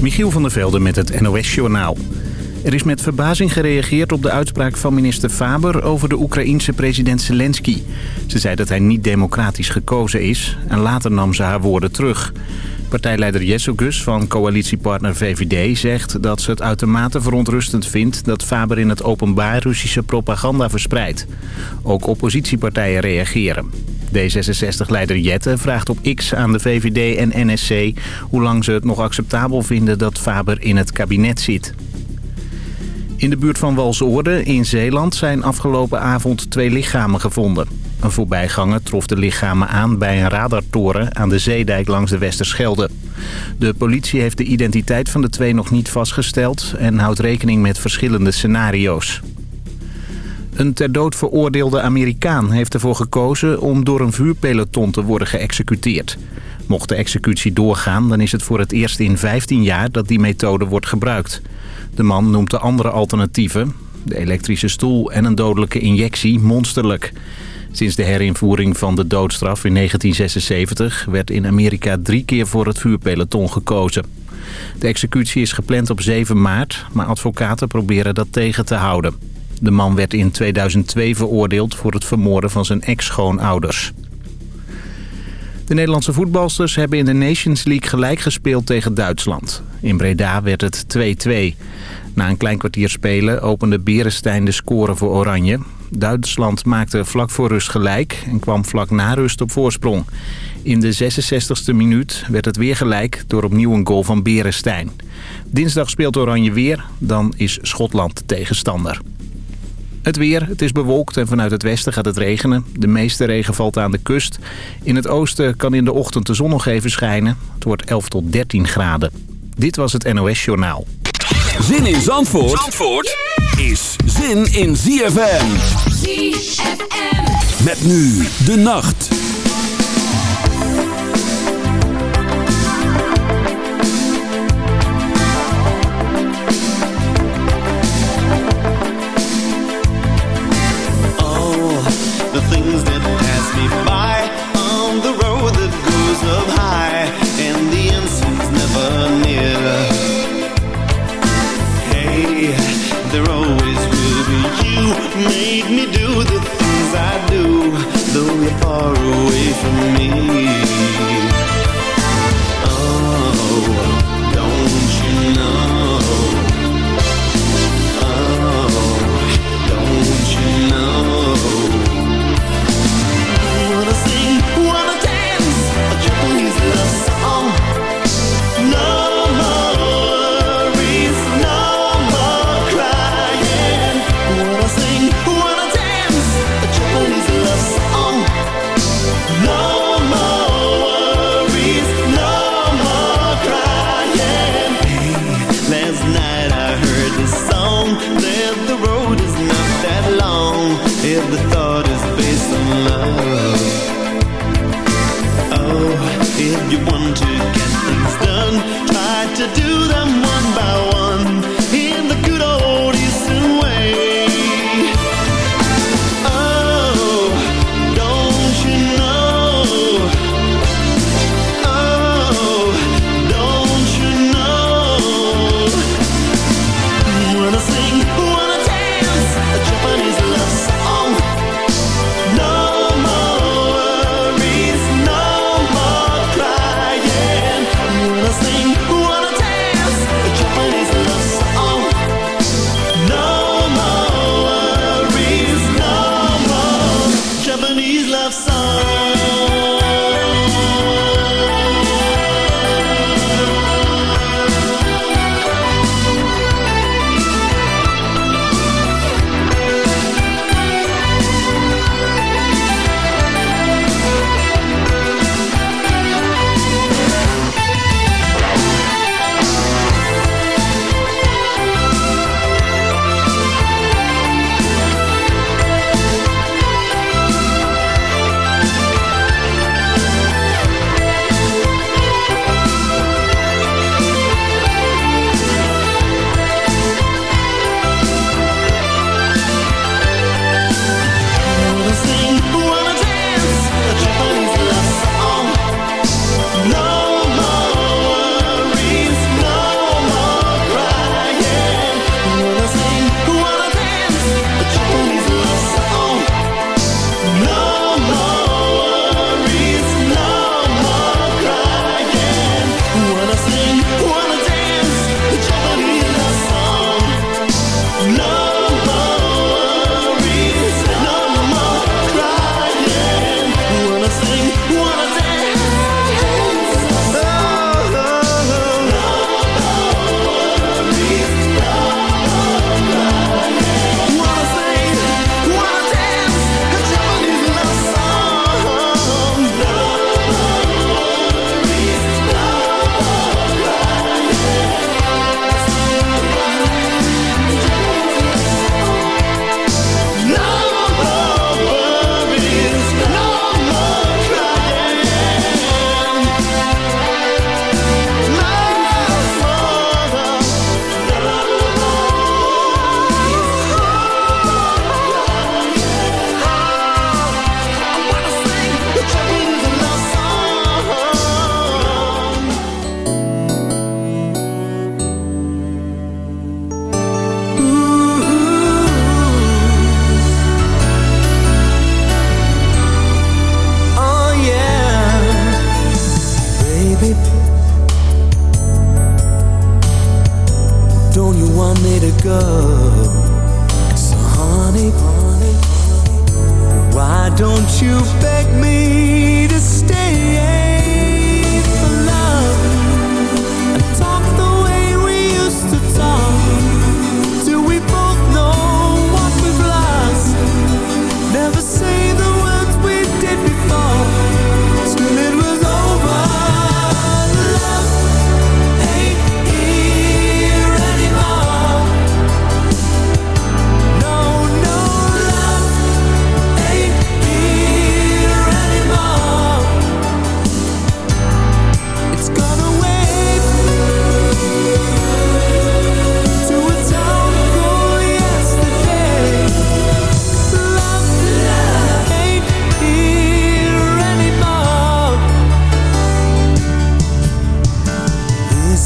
Michiel van der Velde met het NOS-journaal. Er is met verbazing gereageerd op de uitspraak van minister Faber over de Oekraïense president Zelensky. Ze zei dat hij niet democratisch gekozen is en later nam ze haar woorden terug. Partijleider Gus van coalitiepartner VVD zegt dat ze het uitermate verontrustend vindt dat Faber in het openbaar Russische propaganda verspreidt. Ook oppositiepartijen reageren. D66-leider Jette vraagt op X aan de VVD en NSC hoe lang ze het nog acceptabel vinden dat Faber in het kabinet zit. In de buurt van Walsoorde in Zeeland zijn afgelopen avond twee lichamen gevonden. Een voorbijganger trof de lichamen aan bij een radartoren aan de zeedijk langs de Westerschelde. De politie heeft de identiteit van de twee nog niet vastgesteld en houdt rekening met verschillende scenario's. Een ter dood veroordeelde Amerikaan heeft ervoor gekozen om door een vuurpeloton te worden geëxecuteerd. Mocht de executie doorgaan, dan is het voor het eerst in 15 jaar dat die methode wordt gebruikt. De man noemt de andere alternatieven, de elektrische stoel en een dodelijke injectie, monsterlijk. Sinds de herinvoering van de doodstraf in 1976 werd in Amerika drie keer voor het vuurpeloton gekozen. De executie is gepland op 7 maart, maar advocaten proberen dat tegen te houden. De man werd in 2002 veroordeeld voor het vermoorden van zijn ex-schoonouders. De Nederlandse voetbalsters hebben in de Nations League gelijk gespeeld tegen Duitsland. In Breda werd het 2-2. Na een klein kwartier spelen opende Berenstein de score voor Oranje. Duitsland maakte vlak voor rust gelijk en kwam vlak na rust op voorsprong. In de 66e minuut werd het weer gelijk door opnieuw een goal van Berenstein. Dinsdag speelt Oranje weer, dan is Schotland tegenstander. Het weer, het is bewolkt en vanuit het westen gaat het regenen. De meeste regen valt aan de kust. In het oosten kan in de ochtend de zon nog even schijnen. Het wordt 11 tot 13 graden. Dit was het NOS Journaal. Zin in Zandvoort, Zandvoort is zin in ZFM. ZFM. Met nu de nacht.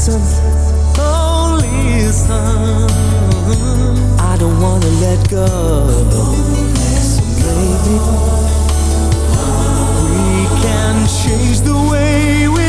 listen, oh listen. I don't wanna let go. So maybe we can change the way we.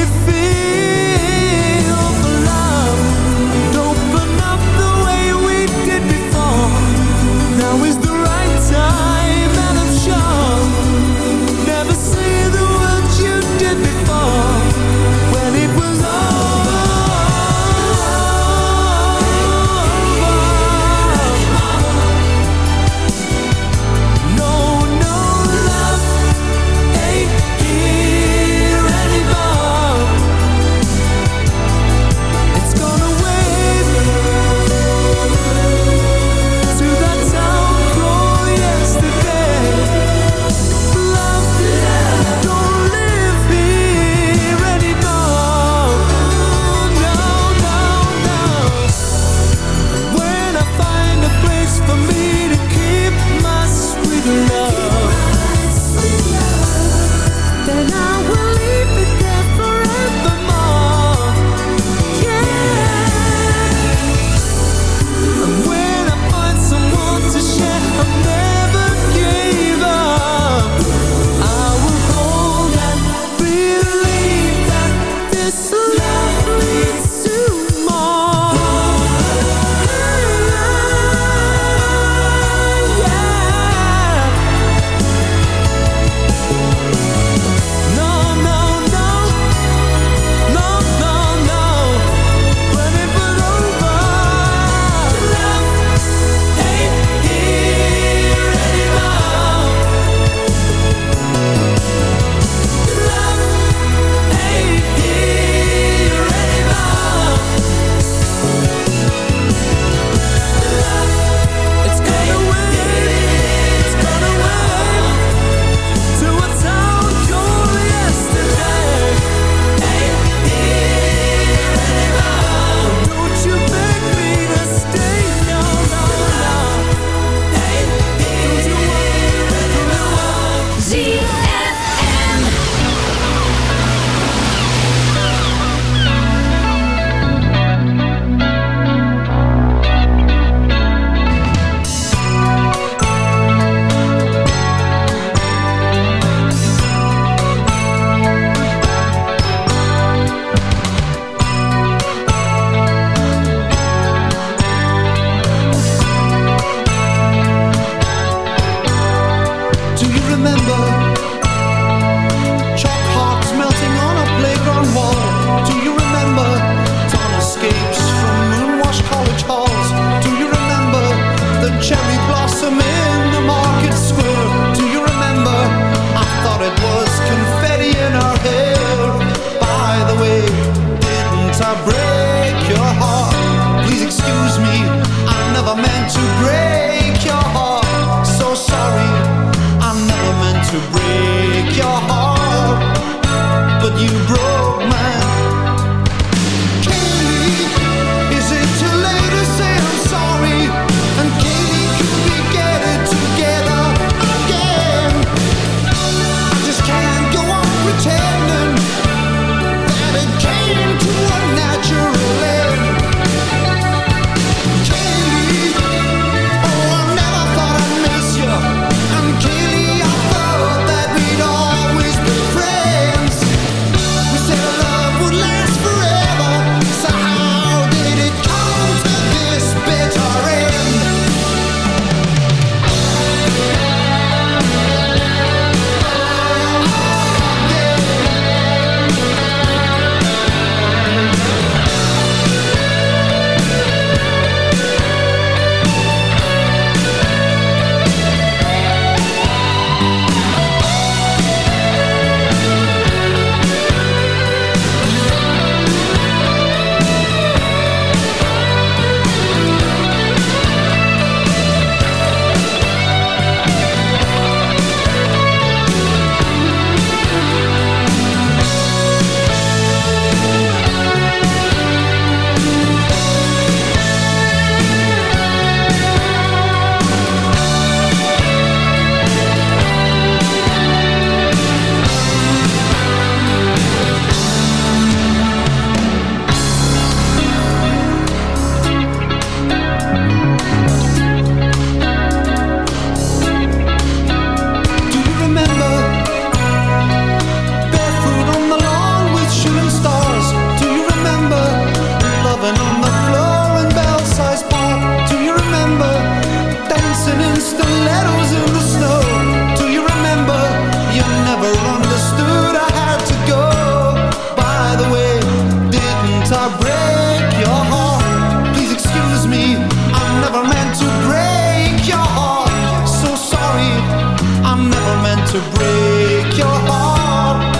I'm never meant to break your heart.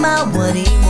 my what he wants.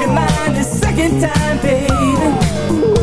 your mind a second time, baby.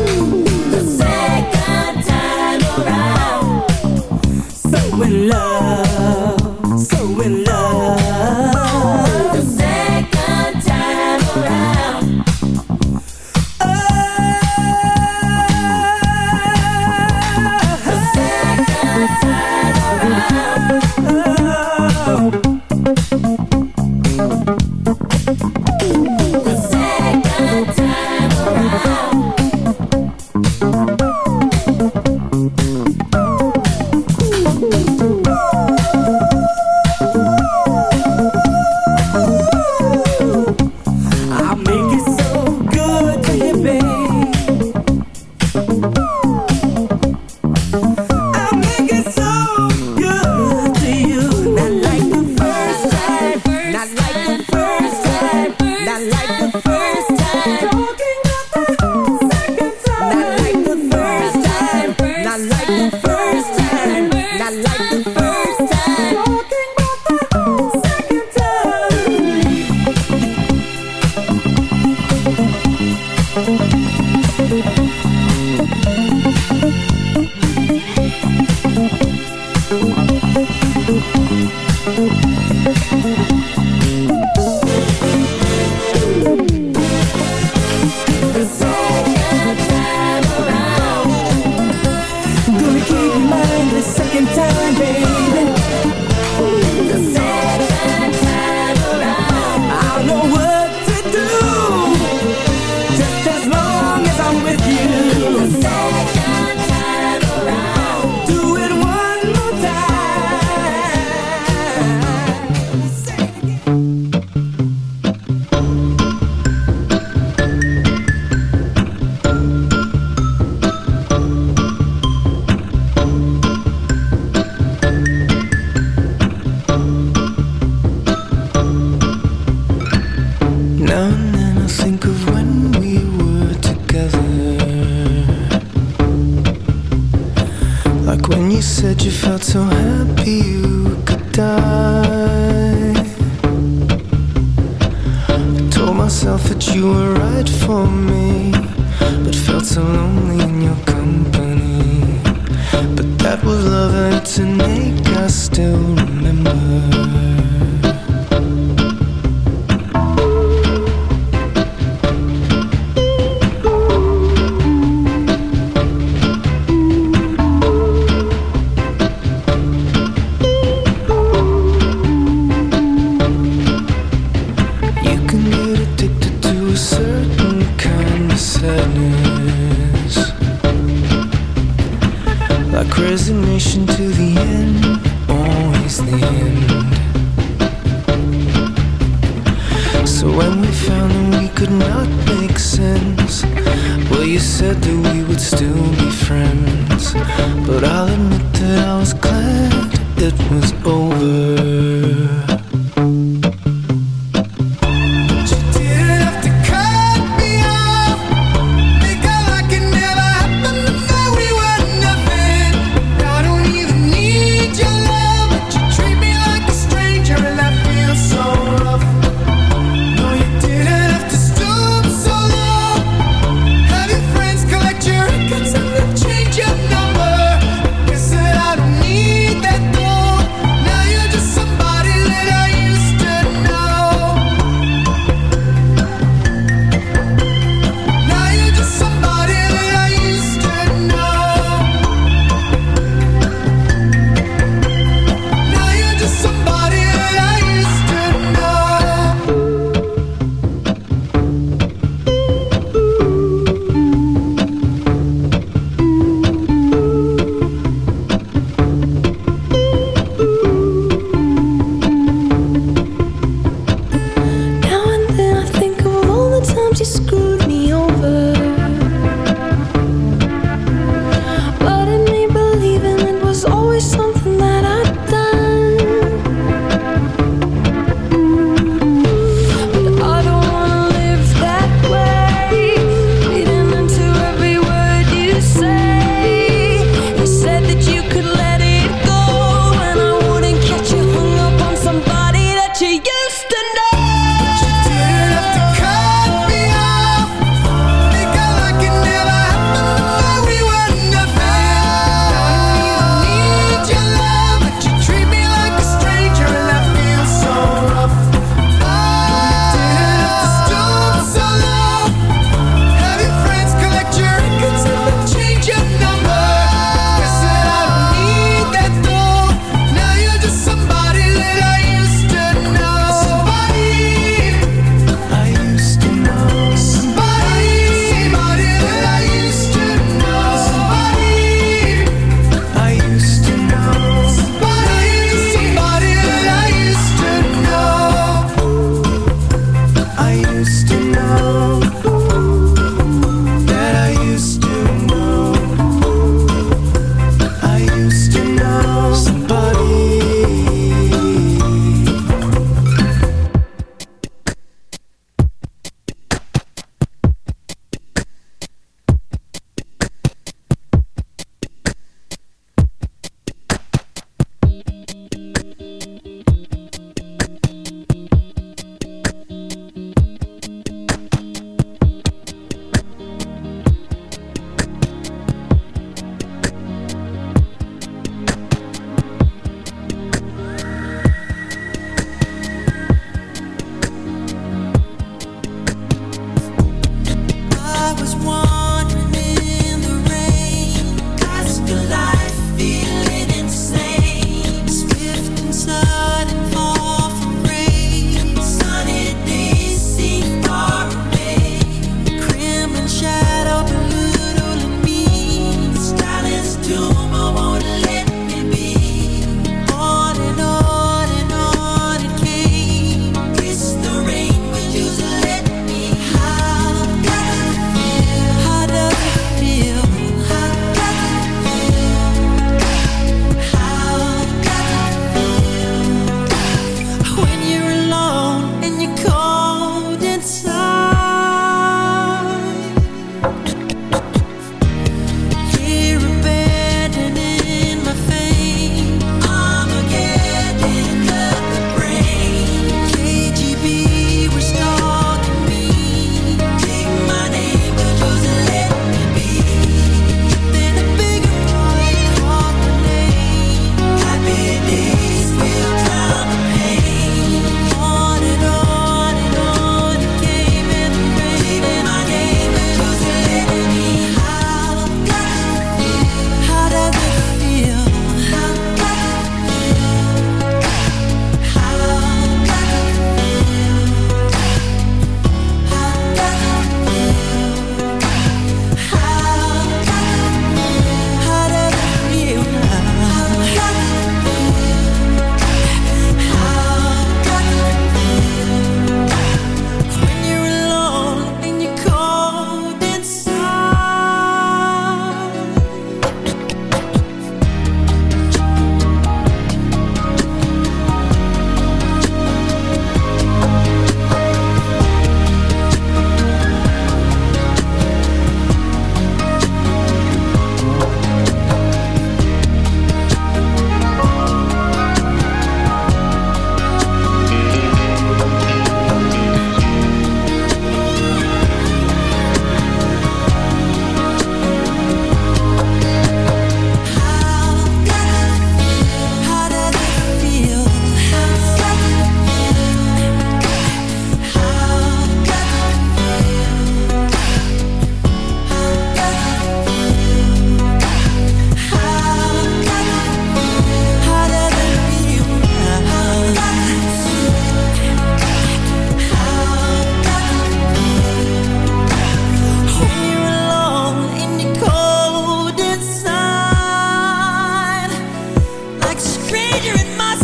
you're in my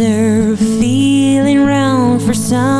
there, feeling round for some.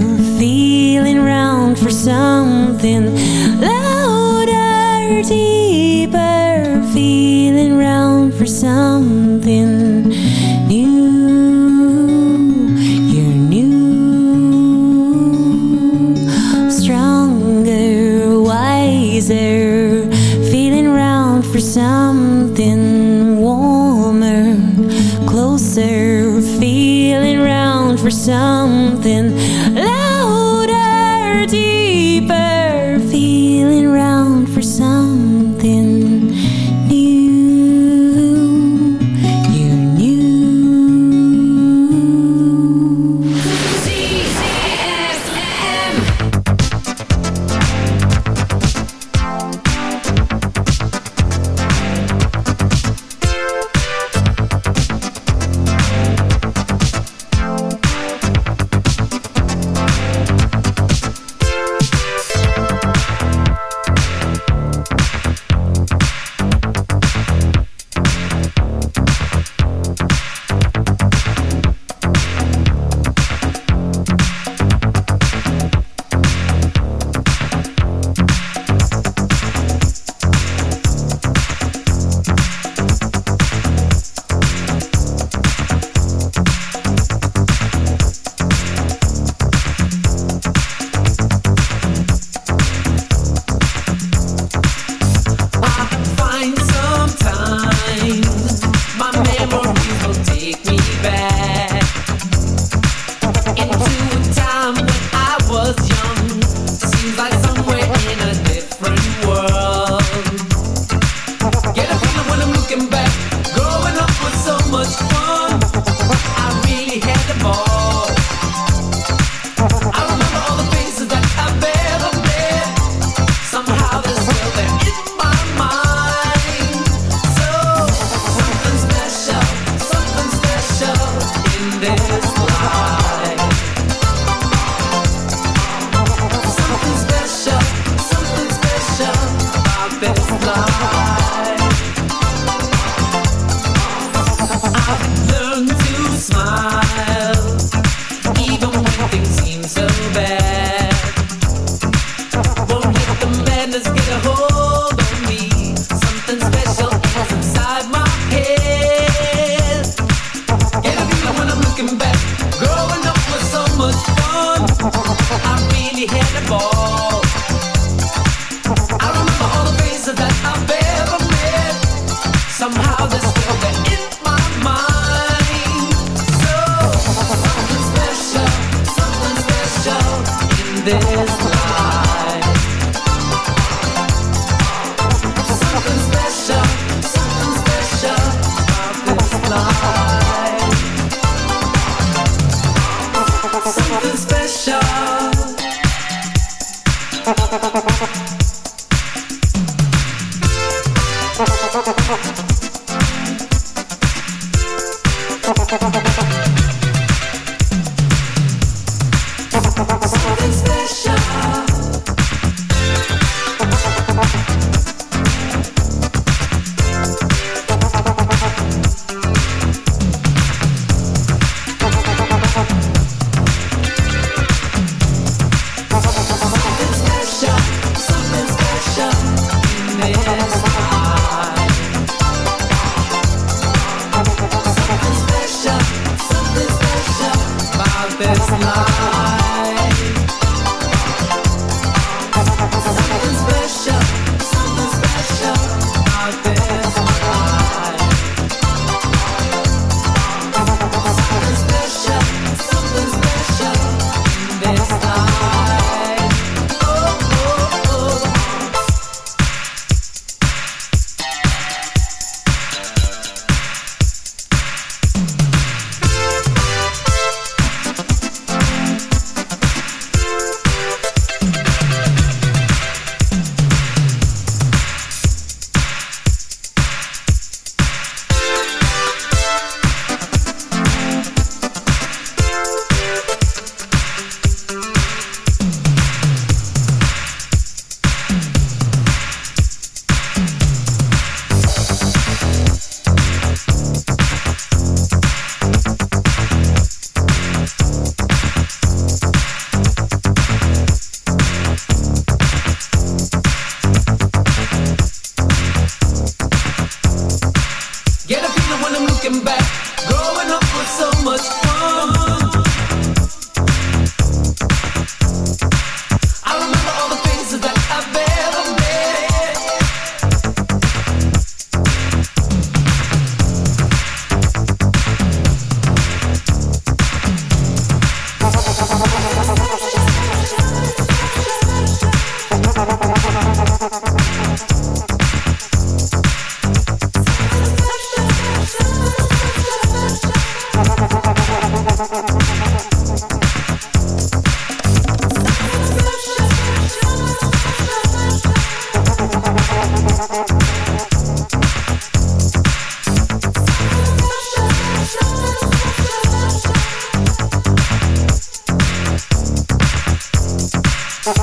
something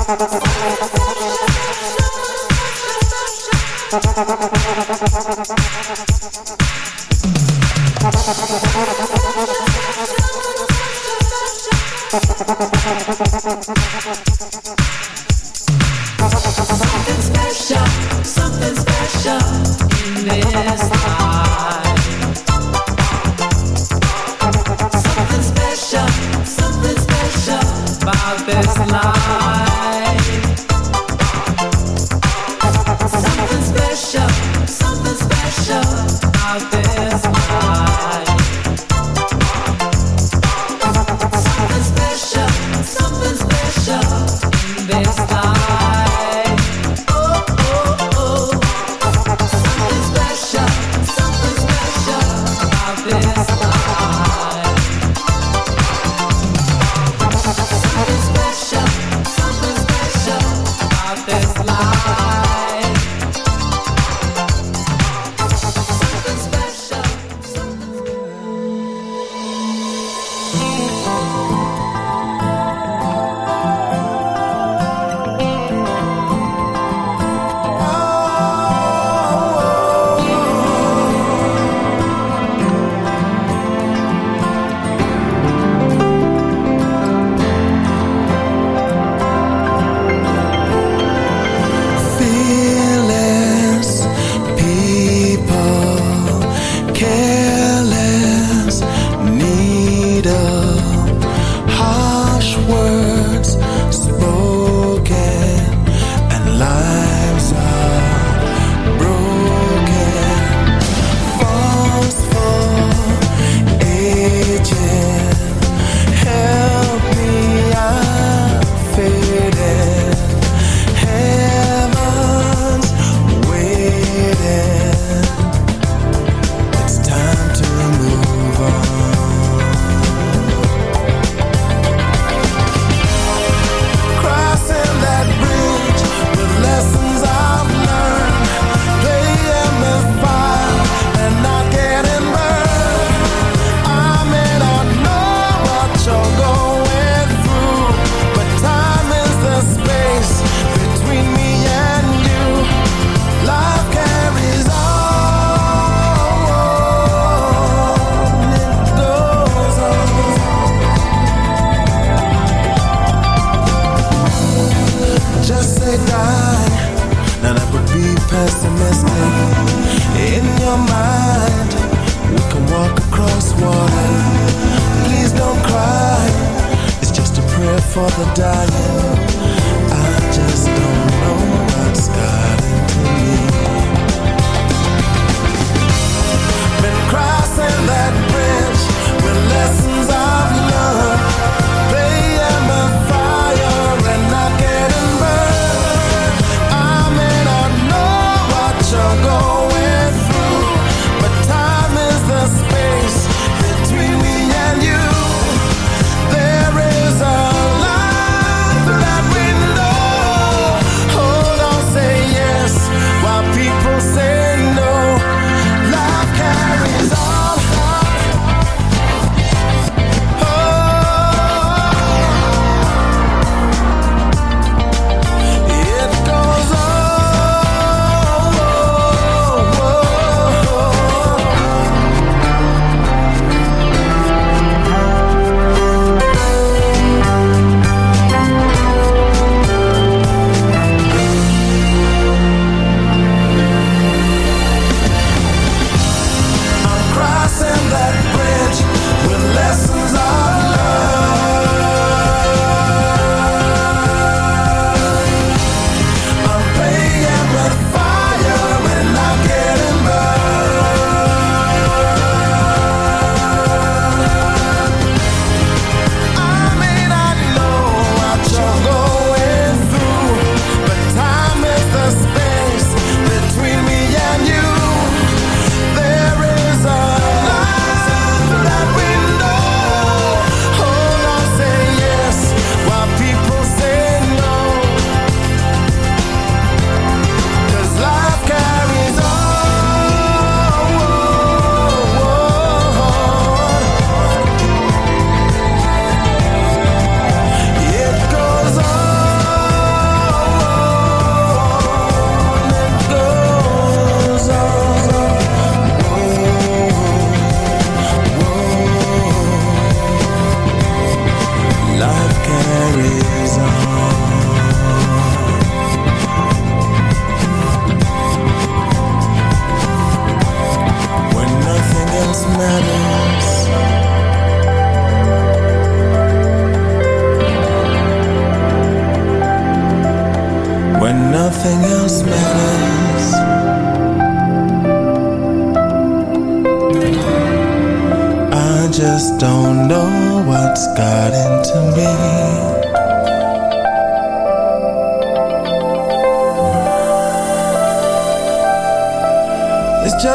Something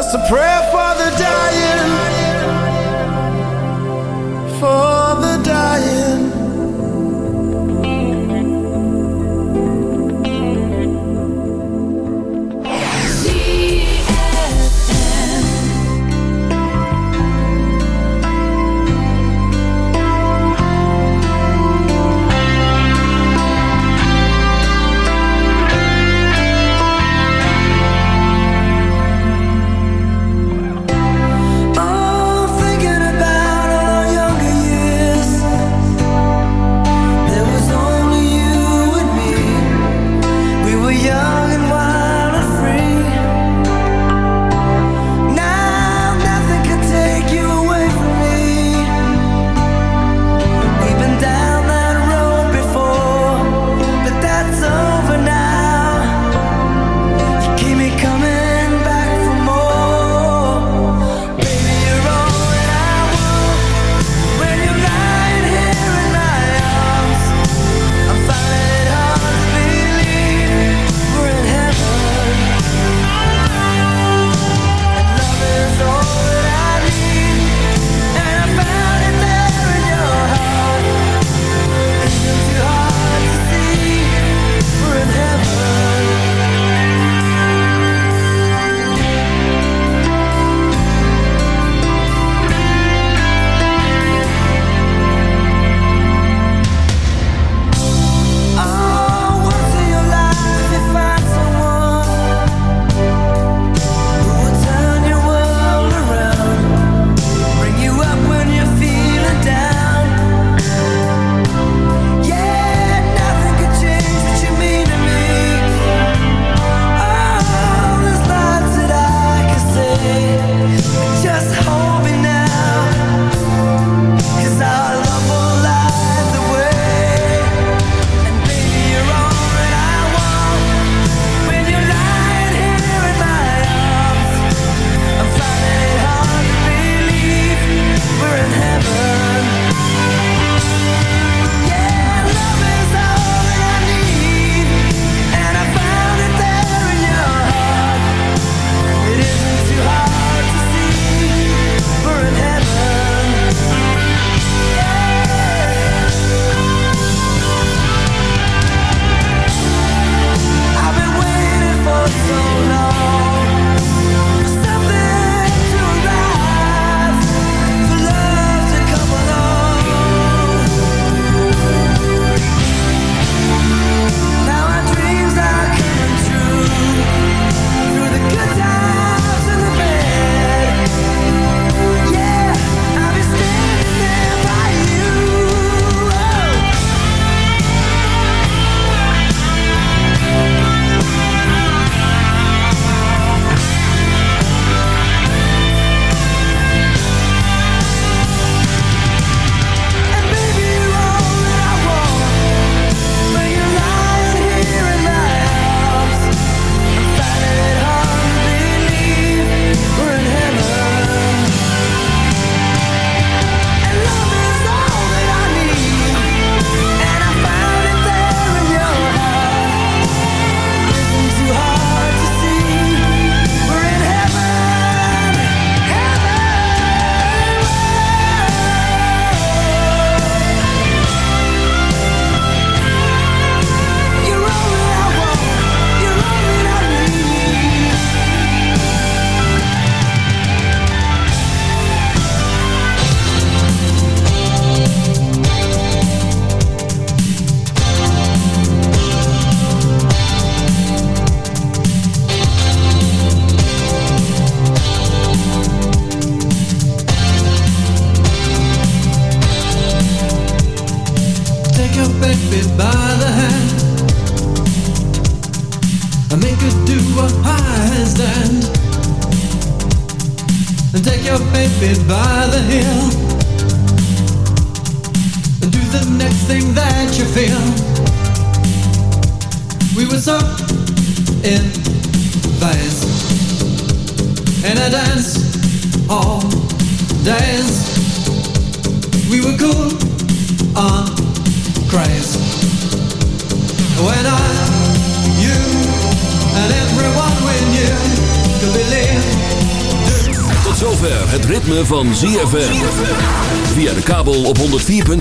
just a prayer